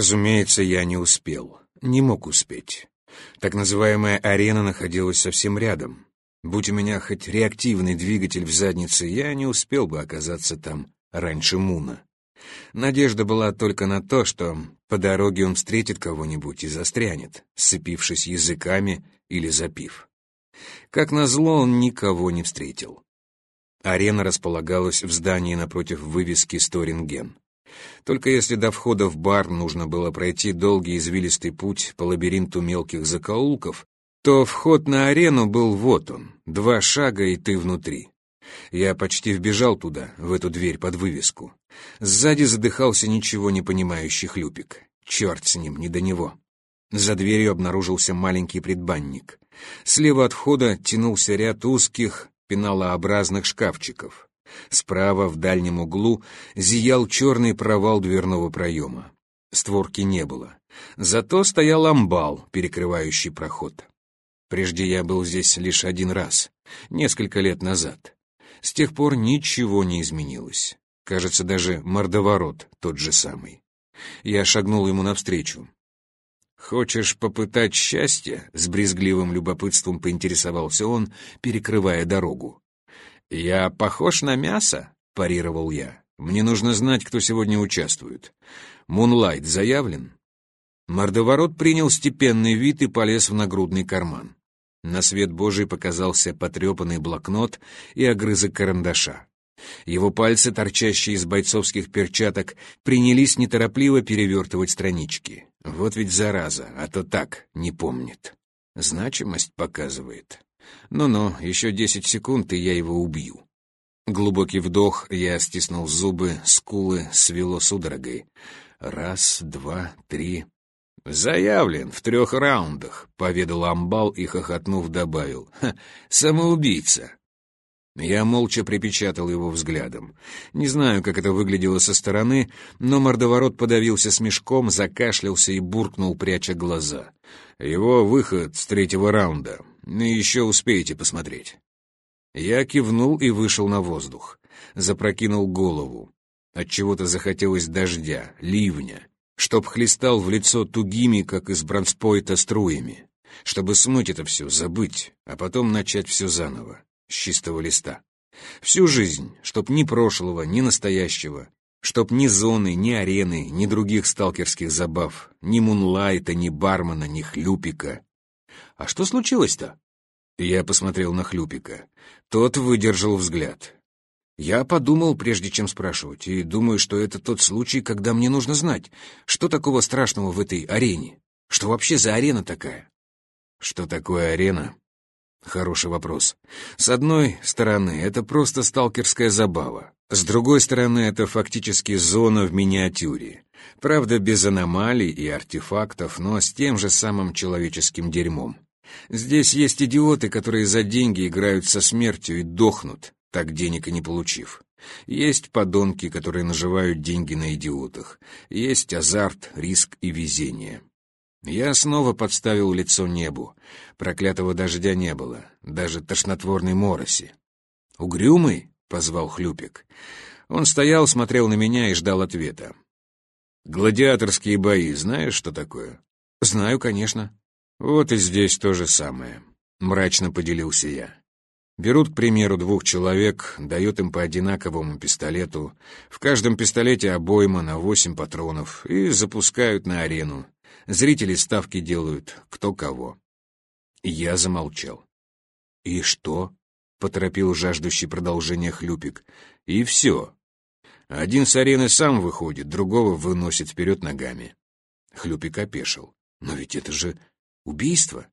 Разумеется, я не успел. Не мог успеть. Так называемая арена находилась совсем рядом. Будь у меня хоть реактивный двигатель в заднице, я не успел бы оказаться там раньше Муна. Надежда была только на то, что по дороге он встретит кого-нибудь и застрянет, сцепившись языками или запив. Как назло, он никого не встретил. Арена располагалась в здании напротив вывески «Сторинген». Только если до входа в бар нужно было пройти долгий извилистый путь по лабиринту мелких закоулков, то вход на арену был вот он, два шага, и ты внутри. Я почти вбежал туда, в эту дверь под вывеску. Сзади задыхался ничего не понимающий хлюпик. Черт с ним, не до него. За дверью обнаружился маленький предбанник. Слева от входа тянулся ряд узких, пеналообразных шкафчиков. Справа, в дальнем углу, зиял черный провал дверного проема. Створки не было. Зато стоял амбал, перекрывающий проход. Прежде я был здесь лишь один раз, несколько лет назад. С тех пор ничего не изменилось. Кажется, даже мордоворот тот же самый. Я шагнул ему навстречу. «Хочешь попытать счастье?» — с брезгливым любопытством поинтересовался он, перекрывая дорогу. «Я похож на мясо?» — парировал я. «Мне нужно знать, кто сегодня участвует. Мунлайт заявлен?» Мордоворот принял степенный вид и полез в нагрудный карман. На свет Божий показался потрепанный блокнот и огрызок карандаша. Его пальцы, торчащие из бойцовских перчаток, принялись неторопливо перевертывать странички. Вот ведь зараза, а то так, не помнит. Значимость показывает. Ну-ну, еще десять секунд, и я его убью. Глубокий вдох, я стиснул зубы, скулы свело судорогой. Раз, два, три, «Заявлен в трех раундах», — поведал Амбал и, хохотнув, добавил. «Ха, самоубийца». Я молча припечатал его взглядом. Не знаю, как это выглядело со стороны, но мордоворот подавился смешком, закашлялся и буркнул, пряча глаза. «Его выход с третьего раунда. И еще успеете посмотреть». Я кивнул и вышел на воздух. Запрокинул голову. Отчего-то захотелось дождя, ливня чтоб хлестал в лицо тугими, как из бронспойта, струями, чтобы смыть это все, забыть, а потом начать все заново, с чистого листа. Всю жизнь, чтоб ни прошлого, ни настоящего, чтоб ни зоны, ни арены, ни других сталкерских забав, ни мунлайта, ни бармена, ни хлюпика. А что случилось-то? Я посмотрел на хлюпика. Тот выдержал взгляд. Я подумал, прежде чем спрашивать, и думаю, что это тот случай, когда мне нужно знать, что такого страшного в этой арене. Что вообще за арена такая? Что такое арена? Хороший вопрос. С одной стороны, это просто сталкерская забава. С другой стороны, это фактически зона в миниатюре. Правда, без аномалий и артефактов, но с тем же самым человеческим дерьмом. Здесь есть идиоты, которые за деньги играют со смертью и дохнут, так денег и не получив. Есть подонки, которые наживают деньги на идиотах. Есть азарт, риск и везение. Я снова подставил лицо небу. Проклятого дождя не было, даже тошнотворной мороси. «Угрюмый?» — позвал Хлюпик. Он стоял, смотрел на меня и ждал ответа. «Гладиаторские бои, знаешь, что такое?» «Знаю, конечно». «Вот и здесь то же самое», — мрачно поделился я. Берут, к примеру, двух человек, дают им по одинаковому пистолету, в каждом пистолете обойма на восемь патронов, и запускают на арену. Зрители ставки делают, кто кого. Я замолчал. «И что?» — поторопил жаждущий продолжения Хлюпик. «И все. Один с арены сам выходит, другого выносит вперед ногами». Хлюпик опешил. «Но ведь это же убийство!»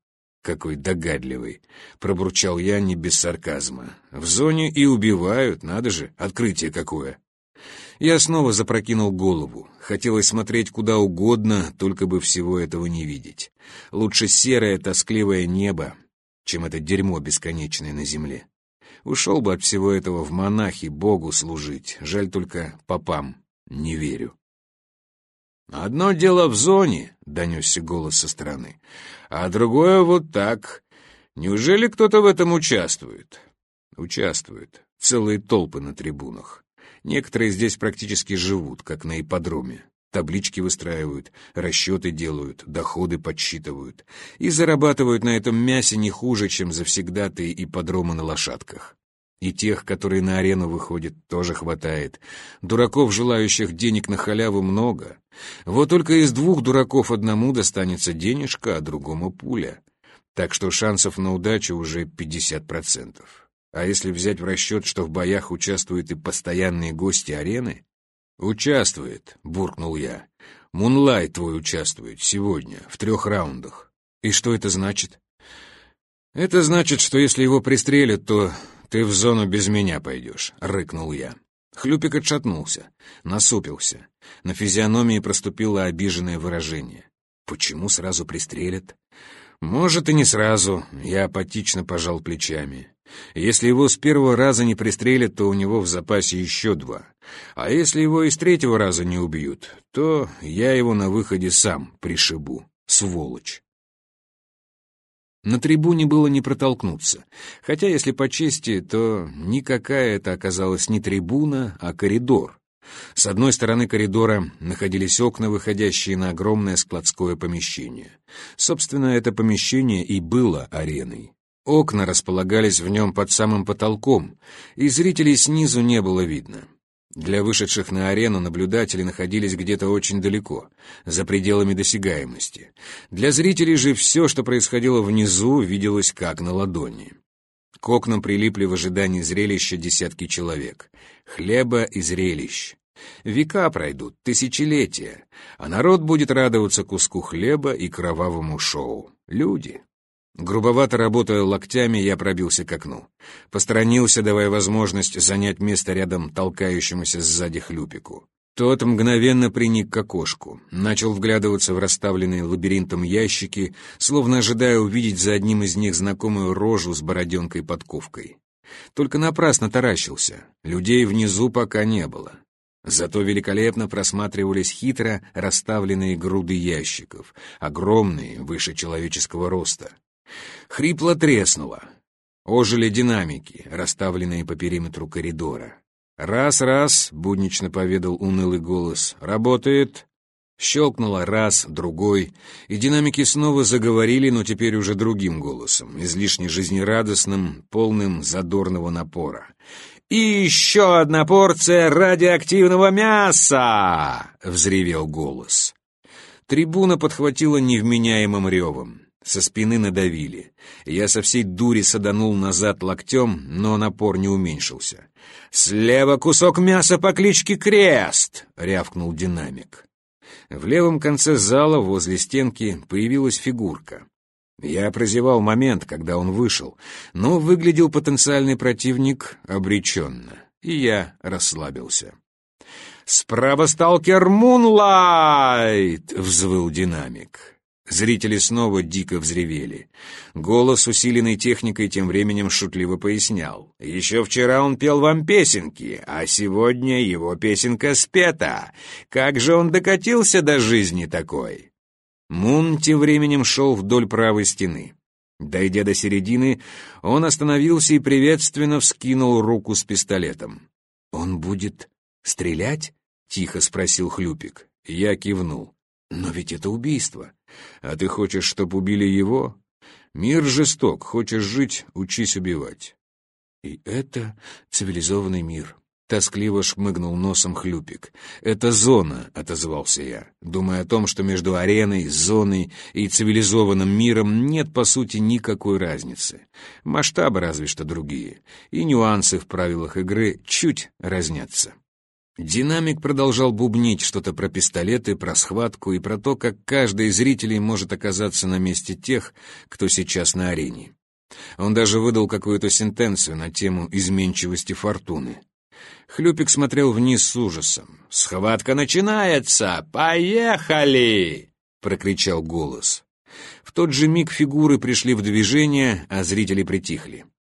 какой догадливый!» — пробурчал я не без сарказма. «В зоне и убивают, надо же, открытие какое!» Я снова запрокинул голову. Хотелось смотреть куда угодно, только бы всего этого не видеть. Лучше серое тоскливое небо, чем это дерьмо бесконечное на земле. Ушел бы от всего этого в монахи Богу служить. Жаль только попам. Не верю. «Одно дело в зоне», — донесся голос со стороны, «а другое вот так. Неужели кто-то в этом участвует?» «Участвует. Целые толпы на трибунах. Некоторые здесь практически живут, как на ипподроме. Таблички выстраивают, расчеты делают, доходы подсчитывают. И зарабатывают на этом мясе не хуже, чем завсегдатые и подромы на лошадках. И тех, которые на арену выходят, тоже хватает. Дураков, желающих денег на халяву, много. Вот только из двух дураков одному достанется денежка, а другому пуля. Так что шансов на удачу уже 50%. А если взять в расчет, что в боях участвуют и постоянные гости арены? «Участвует», — буркнул я. «Мунлайт твой участвует сегодня, в трех раундах. И что это значит?» «Это значит, что если его пристрелят, то ты в зону без меня пойдешь», — рыкнул я. Хлюпик отшатнулся, насупился. На физиономии проступило обиженное выражение. «Почему сразу пристрелят?» «Может, и не сразу», — я апатично пожал плечами. «Если его с первого раза не пристрелят, то у него в запасе еще два. А если его и с третьего раза не убьют, то я его на выходе сам пришибу, сволочь». На трибуне было не протолкнуться, хотя, если по чести, то никакая это оказалась не трибуна, а коридор, с одной стороны коридора находились окна, выходящие на огромное складское помещение. Собственно, это помещение и было ареной. Окна располагались в нем под самым потолком, и зрителей снизу не было видно. Для вышедших на арену наблюдатели находились где-то очень далеко, за пределами досягаемости. Для зрителей же все, что происходило внизу, виделось как на ладони. К окнам прилипли в ожидании зрелища десятки человек. Хлеба и зрелищ. Века пройдут, тысячелетия, а народ будет радоваться куску хлеба и кровавому шоу. Люди. Грубовато работая локтями, я пробился к окну. Посторонился, давая возможность занять место рядом толкающемуся сзади хлюпику. Тот мгновенно приник к окошку, начал вглядываться в расставленные лабиринтом ящики, словно ожидая увидеть за одним из них знакомую рожу с бороденкой-подковкой. Только напрасно таращился, людей внизу пока не было. Зато великолепно просматривались хитро расставленные груды ящиков, огромные, выше человеческого роста. Хрипло треснуло. Ожили динамики, расставленные по периметру коридора. «Раз-раз», — буднично поведал унылый голос, — «работает». Щелкнуло раз, другой, и динамики снова заговорили, но теперь уже другим голосом, излишне жизнерадостным, полным задорного напора. «И еще одна порция радиоактивного мяса!» — взревел голос. Трибуна подхватила невменяемым ревом. Со спины надавили. Я со всей дури саданул назад локтем, но напор не уменьшился. «Слева кусок мяса по кличке Крест!» — рявкнул динамик. В левом конце зала возле стенки появилась фигурка. Я прозевал момент, когда он вышел, но выглядел потенциальный противник обреченно, и я расслабился. «Справа сталкер Мунлайт!» — взвыл динамик. Зрители снова дико взревели. Голос, усиленный техникой, тем временем шутливо пояснял. «Еще вчера он пел вам песенки, а сегодня его песенка спета. Как же он докатился до жизни такой?» Мун тем временем шел вдоль правой стены. Дойдя до середины, он остановился и приветственно вскинул руку с пистолетом. «Он будет стрелять?» — тихо спросил Хлюпик. Я кивнул. «Но ведь это убийство. А ты хочешь, чтоб убили его? Мир жесток, хочешь жить — учись убивать». «И это цивилизованный мир», — тоскливо шмыгнул носом Хлюпик. «Это зона», — отозвался я, думая о том, что между ареной, зоной и цивилизованным миром нет, по сути, никакой разницы. Масштабы разве что другие, и нюансы в правилах игры чуть разнятся. Динамик продолжал бубнить что-то про пистолеты, про схватку и про то, как каждый из зрителей может оказаться на месте тех, кто сейчас на арене. Он даже выдал какую-то сентенцию на тему изменчивости фортуны. Хлюпик смотрел вниз с ужасом. «Схватка начинается! Поехали!» — прокричал голос. В тот же миг фигуры пришли в движение, а зрители притихли.